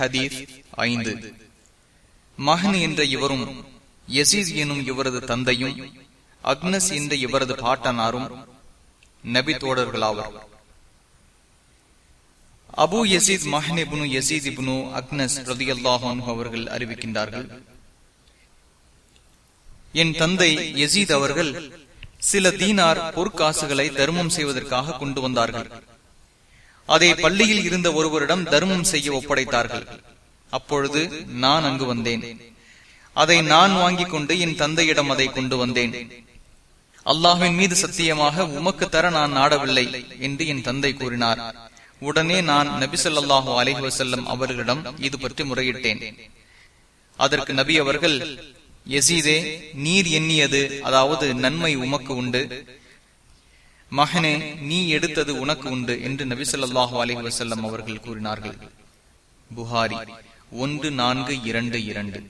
ஹதீஸ் ஐந்து. மகன் என்ற இவரும் யசீஸ் எனும் இவரது தந்தையும் அக்னஸ் என்ற இவரது பாட்டனாரும் நபி தோழர்களாவர். அபு யசீத் மஹன் இப்னு யசீத் இபுனு அக்னஸ் ரதியல்லாஹு அவர்கள் அறிவிக்கின்றார்கள் என் தந்தை யசீத் அவர்கள் சில தீனார் பொற்காசுகளை தர்மம் செய்வதற்காக கொண்டு வந்தார்கள். அதை பள்ளியில் இருந்த ஒருவரிடம் தர்மம் செய்ய ஒப்படைத்தார்கள். அப்பொழுது நான் அங்கு வந்தேன். அதை நான் வாங்கிக் கொண்டு என் தந்தையிடம் அதை கொண்டு வந்தேன். அல்லாஹின் மீது சத்தியமாக உமக்கு தர நான் நாடவில்லை என்று என் தந்தை கூறினார். உடனே நான் நபிசல்லாஹு அலஹி வசல்லம் அவர்களிடம் இது பற்றி முறையிட்டேன். அதற்கு நபி அவர்கள் எசீதே நீர் எண்ணியது அதாவது நன்மை உமக்கு உண்டு. மகனே நீ எடுத்தது உனக்கு உண்டு என்று நபிசல்லாஹு அலஹி வசல்லம் அவர்கள் கூறினார்கள். புகாரி ஒன்று நான்கு இரண்டு இரண்டு.